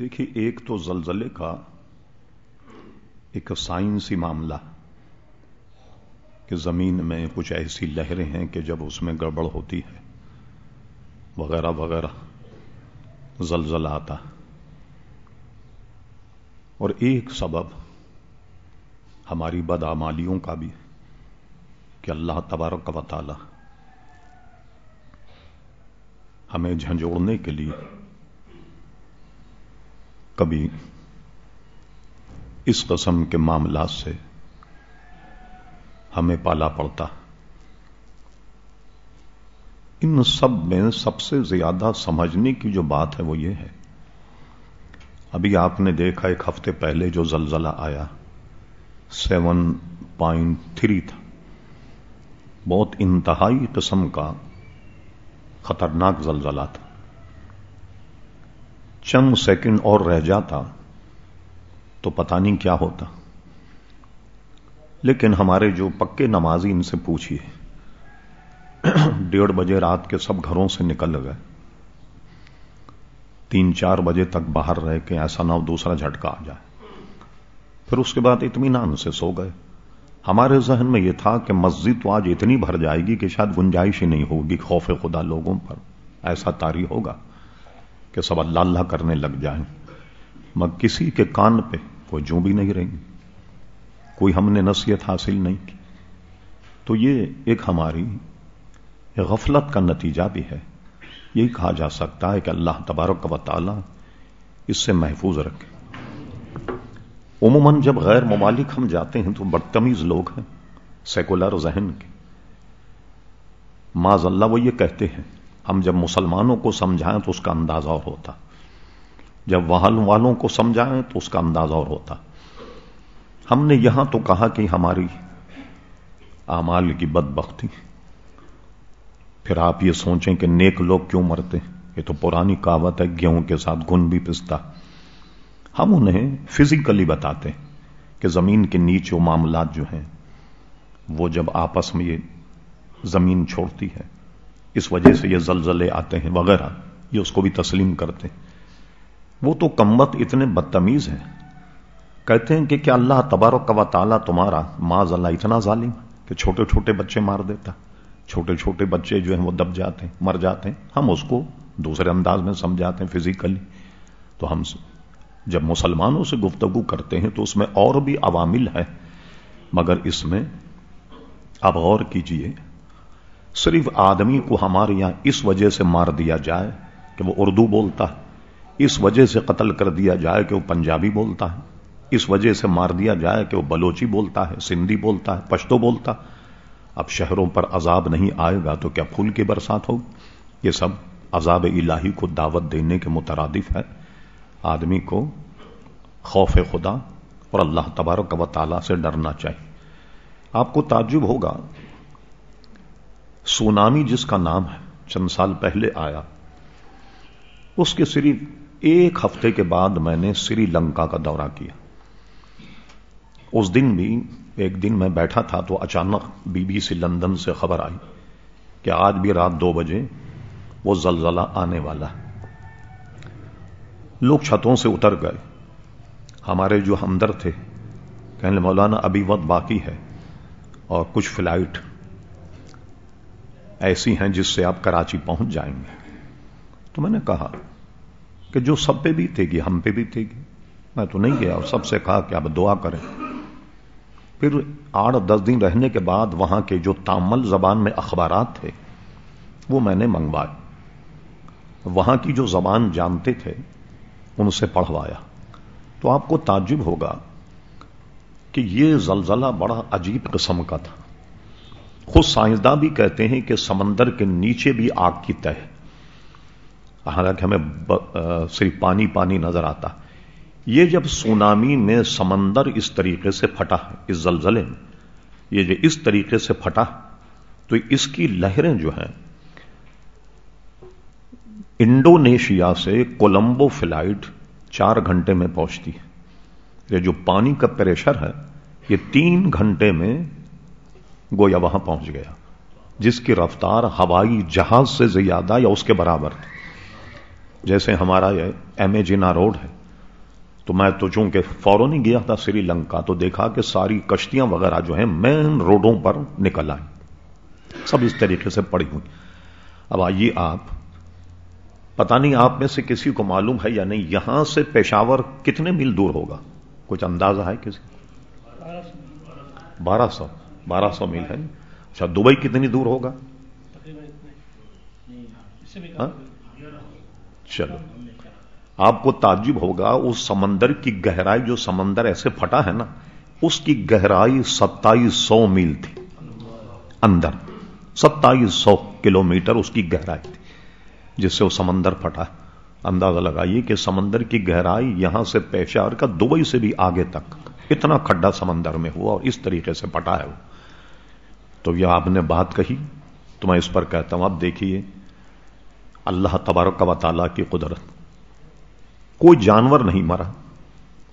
دیکھیے ایک تو زلزلے کا ایک سائنسی معاملہ کہ زمین میں کچھ ایسی لہریں ہیں کہ جب اس میں گڑبڑ ہوتی ہے، وغیرہ وغیرہ زلزلہ آتا۔ اور ایک سبب ہماری بدعمالیوں کا بھی کہ اللہ تبارک و تعالی ہمیں جھنجھوڑنے کے لیے کبھی اس قسم کے معاملات سے ہمیں پالا پڑتا۔ ان سب میں سب سے زیادہ سمجھنے کی جو بات ہے وہ یہ ہے۔ ابھی آپ نے دیکھا ایک ہفتے پہلے جو زلزلہ آیا سیون پوائنٹ تھری تھا۔ بہت انتہائی قسم کا خطرناک زلزلہ تھا۔ چند سیکنڈ اور رہ جاتا تو پتہ نہیں کیا ہوتا۔ لیکن ہمارے جو پکے نمازی ان سے پوچھیے ڈیڑھ بجے رات کے سب گھروں سے نکل گئے۔ تین چار بجے تک باہر رہ کے ایسا نہ ہو دوسرا جھٹکا آ جائے۔ پھر اس کے بعد اطمینان سے سو گئے۔ ہمارے ذہن میں یہ تھا کہ مسجد تو آج اتنی بھر جائے گی کہ شاید گنجائش ہی نہیں ہوگی خوف خدا لوگوں پر۔ ایسا تاری ہوگا۔ کہ سب اللہ اللہ کرنے لگ جائیں۔ مگر کسی کے کان پہ کوئی جو بھی نہیں رہیں کوئی ہم نے نصیحت حاصل نہیں کی۔ تو یہ ایک ہماری غفلت کا نتیجہ بھی ہے۔ یہی کہا جا سکتا ہے کہ اللہ تبارک و تعالی اس سے محفوظ رکھے۔ عموماً جب غیر ممالک ہم جاتے ہیں تو بدتمیز لوگ ہیں سیکولر ذہن کے۔ معذ اللہ وہ یہ کہتے ہیں ہم جب مسلمانوں کو سمجھائیں تو اس کا اندازہ اور ہوتا۔ جب وہاں والوں کو سمجھائیں تو اس کا اندازہ اور ہوتا۔ ہم نے یہاں تو کہا کہ ہماری اعمال کی بد بختی پھر آپ یہ سوچیں کہ نیک لوگ کیوں مرتے یہ تو پرانی کہاوت ہے، گیہوں کے ساتھ گن بھی پستا۔ ہم انہیں فزیکلی بتاتے کہ زمین کے نیچے معاملات جو ہیں، وہ جب آپس میں یہ زمین چھوڑتی ہے اس وجہ سے یہ زلزلے آتے ہیں وغیرہ، یہ اس کو بھی تسلیم کرتے ہیں۔ وہ تو کمبت اتنے بدتمیز ہیں۔ کہتے ہیں کہ کیا اللہ تبارک و تعالیٰ تمہارا ماض اللہ اتنا ظالم کہ چھوٹے چھوٹے بچے مار دیتا؟ چھوٹے چھوٹے بچے جو ہیں وہ دب جاتے ہیں، مر جاتے ہیں۔ ہم اس کو دوسرے انداز میں سمجھاتے ہیں فزیکلی تو ہم جب مسلمانوں سے گفتگو کرتے ہیں تو اس میں اور بھی عوامل ہیں۔ مگر اس میں اب غور کیجیے صرف آدمی کو ہمارے یہاں اس وجہ سے مار دیا جائے کہ وہ اردو بولتا ہے، اس وجہ سے قتل کر دیا جائے کہ وہ پنجابی بولتا ہے، اس وجہ سے مار دیا جائے کہ وہ بلوچی بولتا ہے، سندھی بولتا ہے، پشتو بولتا اب شہروں پر عذاب نہیں آئے گا تو کیا پھول کی برسات ہوگی؟ یہ سب عذاب الہی کو دعوت دینے کے مترادف ہے۔ آدمی کو خوف خدا اور اللہ تبارک و تعالی سے ڈرنا چاہیے۔ آپ کو تعجب ہوگا سونامی جس کا نام ہے، چند سال پہلے آیا۔ اس کے صرف ایک ہفتے کے بعد میں نے سری لنکا کا دورہ کیا۔ اس دن بھی ایک دن میں بیٹھا تھا تو اچانک بی بی سی لندن سے خبر آئی کہ آج بھی رات دو بجے وہ زلزلہ آنے والا ہے۔ لوگ چھتوں سے اتر گئے۔ ہمارے جو ہمدر تھے، کہنے مولانا ابھی وقت باقی ہے اور کچھ فلائٹ ایسی ہیں جس سے آپ کراچی پہنچ جائیں گے۔ تو میں نے کہا کہ جو سب پہ بھی تھے گی، ہم پہ بھی تھے گی۔ میں تو نہیں گیا اور سب سے کہا کہ آپ دعا کریں۔ پھر آٹھ دس دن رہنے کے بعد وہاں کے جو تامل زبان میں اخبارات تھے، وہ میں نے منگوائے۔ وہاں کی جو زبان جانتے تھے، ان سے پڑھوایا۔ تو آپ کو تعجب ہوگا کہ یہ زلزلہ بڑا عجیب قسم کا تھا۔ خود سائنسداں بھی کہتے ہیں کہ سمندر کے نیچے بھی آگ کی تہ حالانکہ ہمیں صرف پانی پانی نظر آتا۔ یہ جب سونامی میں سمندر اس طریقے سے پھٹا، اس زلزلے میں، یہ جو اس طریقے سے پھٹا، تو اس کی لہریں جو ہیں، انڈونیشیا سے کولمبو فلائٹ چار گھنٹے میں پہنچتی ہے۔ یہ جو پانی کا پریشر ہے، یہ تین گھنٹے میں گویا وہاں پہنچ گیا، جس کی رفتار ہوائی جہاز سے زیادہ یا اس کے برابر تھی۔ جیسے ہمارا یہ ایم اے جنا روڈ ہے، تو میں تو چونکہ فوراً ہی گیا تھا سری لنکا، تو دیکھا کہ ساری کشتیاں وغیرہ جو ہیں مین روڈوں پر نکل آئی سب اس طریقے سے پڑی ہوئی اب آئیے آپ، پتہ نہیں آپ میں سے کسی کو معلوم ہے یا نہیں، یہاں سے پشاور کتنے میل دور ہوگا؟ کچھ اندازہ ہے کسی؟ بارہ سو۔ بارہ سو میل ہے۔ اچھا دبئی کتنی دور ہوگا؟ ہاں؟ چلو۔ آپ کو تعجب ہوگا، اس سمندر کی گہرائی، جو سمندر ایسے پھٹا ہے نا، اس کی گہرائی ستائیس سو میل تھی۔ اندر۔ ستائیس سو کلو میٹر اس کی گہرائی تھی، جس سے وہ سمندر پھٹا اندازہ لگائیے کہ سمندر کی گہرائی یہاں سے پیشار کا دبئی سے بھی آگے تک۔ اتنا کھڈا سمندر میں ہوا اور اس طریقے سے پٹا ہے وہ۔ تو یہ آپ نے بات کہی، تو میں اس پر کہتا ہوں اب دیکھیے، اللہ تبارک و تعالیٰ کی قدرت۔ کوئی جانور نہیں مرا،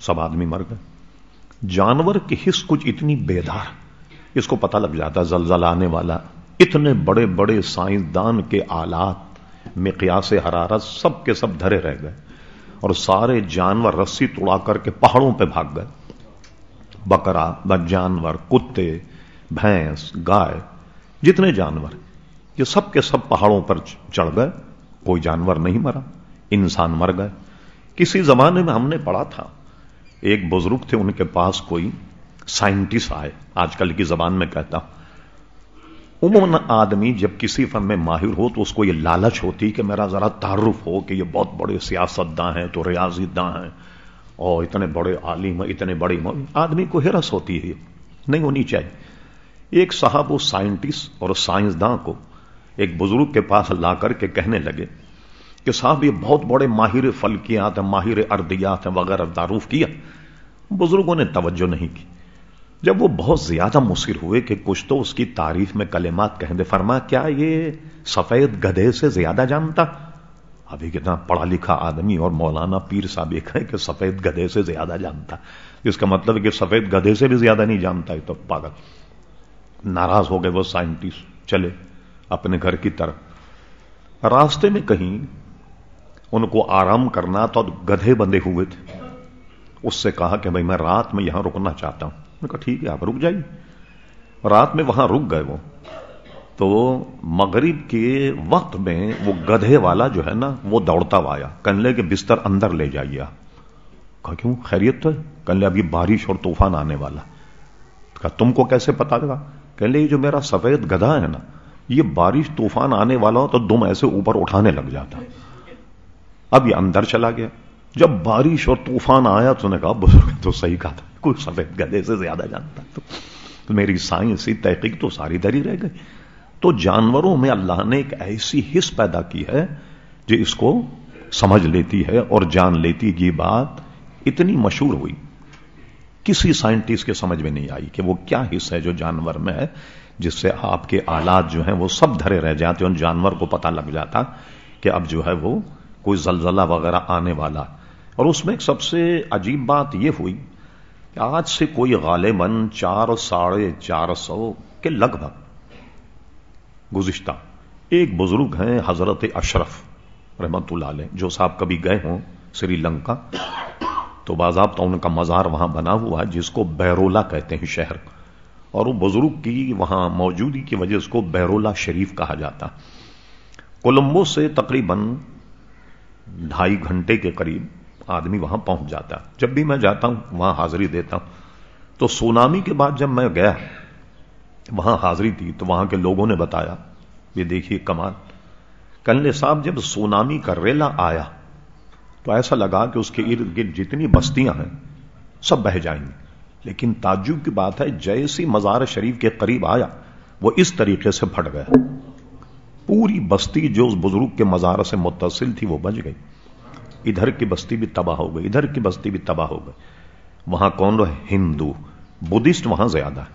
سب آدمی مر گئے۔ جانور کی حص کچھ اتنی بیدار، اس کو پتہ لگ جاتا زلزل آنے والا۔ اتنے بڑے بڑے سائنسدان کے آلات میں قیاس حرارت، سب کے سب دھرے رہ گئے۔ اور سارے جانور رسی توڑا کر کے پہاڑوں پہ بھاگ گئے۔ بکرا، جانور، کتے بھینس، گائے، جتنے جانور یہ سب کے سب پہاڑوں پر چڑھ گئے، کوئی جانور نہیں مرا، انسان مر گئے۔ کسی زمانے میں ہم نے پڑھا تھا، ایک بزرگ تھے، ان کے پاس کوئی سائنٹسٹ آئے، آج کل کی زبان میں کہتا ہوں۔ عموماً آدمی جب کسی فن میں ماہر ہو تو اس کو یہ لالچ ہوتی کہ میرا ذرا تعارف ہو کہ یہ بہت بڑے سیاست داں ہیں، تو ریاضی داں ہیں۔ اور اتنے بڑے عالم اتنے بڑے آدمی کو ہرس ہوتی ہے، نہیں ہونی چاہیے۔ ایک صاحب وہ سائنٹسٹ اور سائنسداں کو ایک بزرگ کے پاس لا کر کے کہنے لگے کہ صاحب یہ بہت بڑے ماہر فلکیات ہیں، ماہر اردیات ہیں، وغیرہ تعارف کیا۔ بزرگوں نے توجہ نہیں کی۔ جب وہ بہت زیادہ مصر ہوئے کہ کچھ تو اس کی تعریف میں کلمات کہیں دے فرما کیا یہ سفید گدھے سے زیادہ جانتا؟ ابھی کتنا پڑھا لکھا آدمی اور مولانا پیر صاحب ایک ہے کہ سفید گدھے سے زیادہ جانتا۔ جس کا مطلب ہے کہ سفید گدھے سے بھی زیادہ نہیں جانتا ہے تو پاگل۔ ناراض ہو گئے وہ سائنٹسٹ چلے اپنے گھر کی طرف۔ راستے میں کہیں ان کو آرام کرنا تو گدھے بندے ہوئے تھے۔ اس سے کہا کہ بھائی میں رات میں یہاں رکنا چاہتا ہوں۔ کہا ٹھیک ہے، آپ رک جائیے۔ رات میں وہاں رک گئے وہ۔ تو مغرب کے وقت میں وہ گدھے والا جو ہے نا، وہ دوڑتا ہوا آیا۔ کنلے کے بستر اندر لے جائیے کہا کیوں؟ خیریت تو ہے۔ کنلے ابھی بارش اور طوفان آنے والا۔ کہا تم کو کیسے پتا لگا؟ کہ یہ جو میرا سفید گدھا ہے نا، یہ بارش طوفان آنے والا ہو تو دم ایسے اوپر اٹھانے لگ جاتا۔ اب یہ اندر چلا گیا۔ جب بارش اور طوفان آیا تو نے کہا، بزرگ تو صحیح کہا تھا، کوئی سفید گدے سے زیادہ جانتا۔ تو میری سائنسی تحقیق تو ساری دری رہ گئی۔ تو جانوروں میں اللہ نے ایک ایسی حص پیدا کی ہے جو اس کو سمجھ لیتی ہے اور جان لیتی یہ بات اتنی مشہور ہوئی۔ کسی سائنٹسٹ کے سمجھ میں نہیں آئی کہ وہ کیا حصہ ہے جو جانور میں ہے، جس سے آپ کے آلات جو ہیں وہ سب دھرے رہ جاتے ہیں جانور کو پتا لگ جاتا کہ اب جو ہے وہ کوئی زلزلہ وغیرہ آنے والا۔ اور اس میں ایک سب سے عجیب بات یہ ہوئی کہ آج سے کوئی غالباً چار ساڑھے چار سو کے لگ بھگ گزشتہ ایک بزرگ ہیں حضرت اشرف رحمت اللہ علیہ، جو صاحب کبھی گئے ہوں سری لنکا۔ تو باضابطہ ان کا مزار وہاں بنا ہوا ہے جس کو بیرولا کہتے ہیں شہر۔ اور وہ بزرگ کی وہاں موجودگی کی وجہ اس کو بیرولا شریف کہا جاتا۔ کولمبو سے تقریباً ڈھائی گھنٹے کے قریب آدمی وہاں پہنچ جاتا۔ جب بھی میں جاتا ہوں، وہاں حاضری دیتا ہوں۔ تو سونامی کے بعد جب میں گیا، وہاں حاضری تھی تو وہاں کے لوگوں نے بتایا، یہ دیکھیے کمال۔ کنلے صاحب جب سونامی کا ریلا آیا تو ایسا لگا کہ اس کے ارد گرد جتنی بستیاں ہیں، سب بہ جائیں گی۔ لیکن تعجب کی بات ہے، جیسی مزار شریف کے قریب آیا، وہ اس طریقے سے پھٹ گیا۔ پوری بستی جو اس بزرگ کے مزار سے متصل تھی، وہ بچ گئی۔ ادھر کی بستی بھی تباہ ہو گئی، ادھر کی بستی بھی تباہ ہو گئی۔ وہاں کون رہے؟ ہندو۔ بدھسٹ وہاں زیادہ ہے۔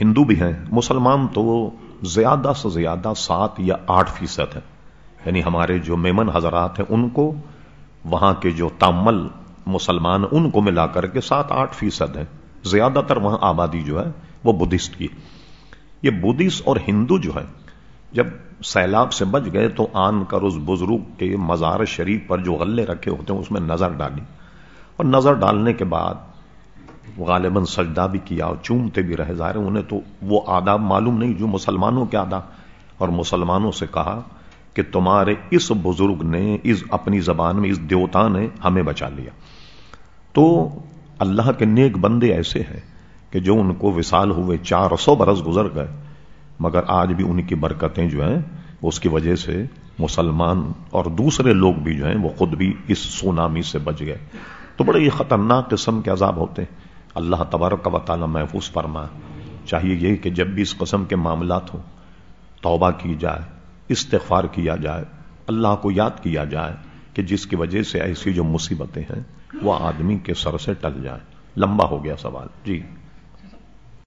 ہندو بھی ہیں، مسلمان تو زیادہ سے زیادہ سات یا آٹھ فیصد ہے یعنی ہمارے جو میمن حضرات ہیں، ان کو، وہاں کے جو تامل مسلمان، ان کو ملا کر کے سات آٹھ فیصد ہے زیادہ تر وہاں آبادی جو ہے، وہ بدھسٹ کی۔ یہ بدھسٹ اور ہندو جو ہے جب سیلاب سے بچ گئے تو آن کر اس بزرگ کے مزار شریف پر جو غلے رکھے ہوتے ہیں، اس میں نظر ڈالی۔ اور نظر ڈالنے کے بعد غالباً سجدہ بھی کیا اور چومتے بھی رہ ظاہر انہیں تو وہ آداب معلوم نہیں، جو مسلمانوں کے آداب۔ اور مسلمانوں سے کہا کہ تمہارے اس بزرگ نے، اس اپنی زبان میں، اس دیوتا نے ہمیں بچا لیا۔ تو اللہ کے نیک بندے ایسے ہیں کہ جو ان کو وصال ہوئے چار سو برس گزر گئے، مگر آج بھی ان کی برکتیں جو ہیں، اس کی وجہ سے مسلمان اور دوسرے لوگ بھی جو ہیں، وہ خود بھی اس سونامی سے بچ گئے۔ تو بڑے ہی خطرناک قسم کے عذاب ہوتے ہیں۔ اللہ تبارک و تعالی محفوظ فرما چاہیے یہ کہ جب بھی اس قسم کے معاملات ہوں، توبہ کی جائے۔ استغفار کیا جائے، اللہ کو یاد کیا جائے کہ جس کی وجہ سے ایسی جو مصیبتیں ہیں، وہ آدمی کے سر سے ٹل جائیں۔ لمبا ہو گیا سوال۔ جی۔